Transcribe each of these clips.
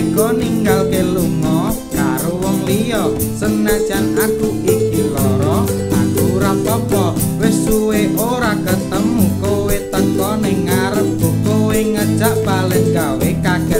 teko ninggalke lunga karo wong liya. Senajan aku iki lara aku ora apa wis suwe ora ketemu kowe teko ning ngarepku. Kowe ngejak balik gawe kaget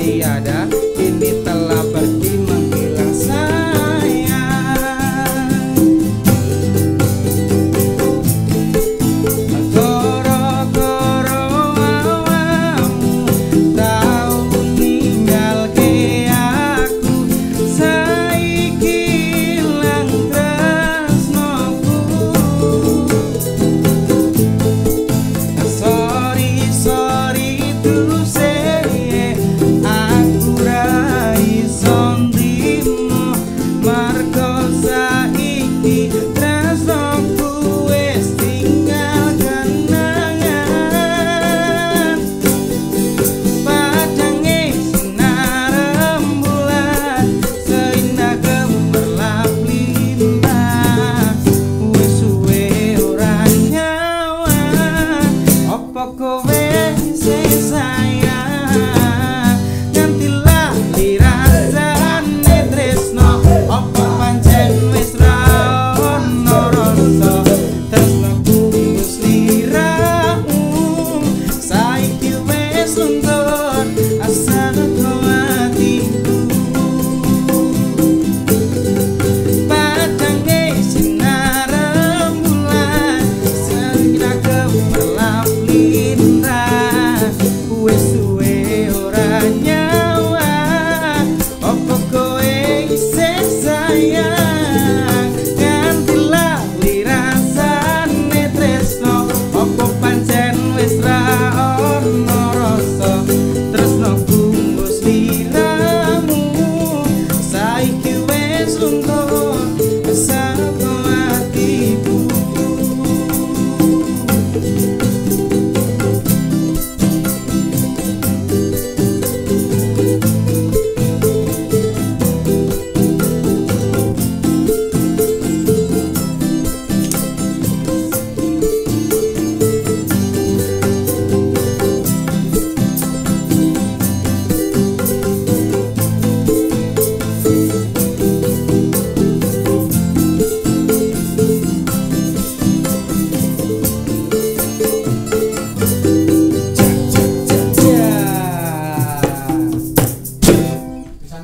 tiada Ini telah ber poco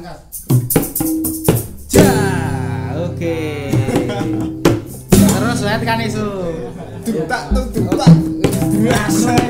angkat. Ja, oke. Okay. Terus lihat kan isu. Dutak tuh dutak. Langsung.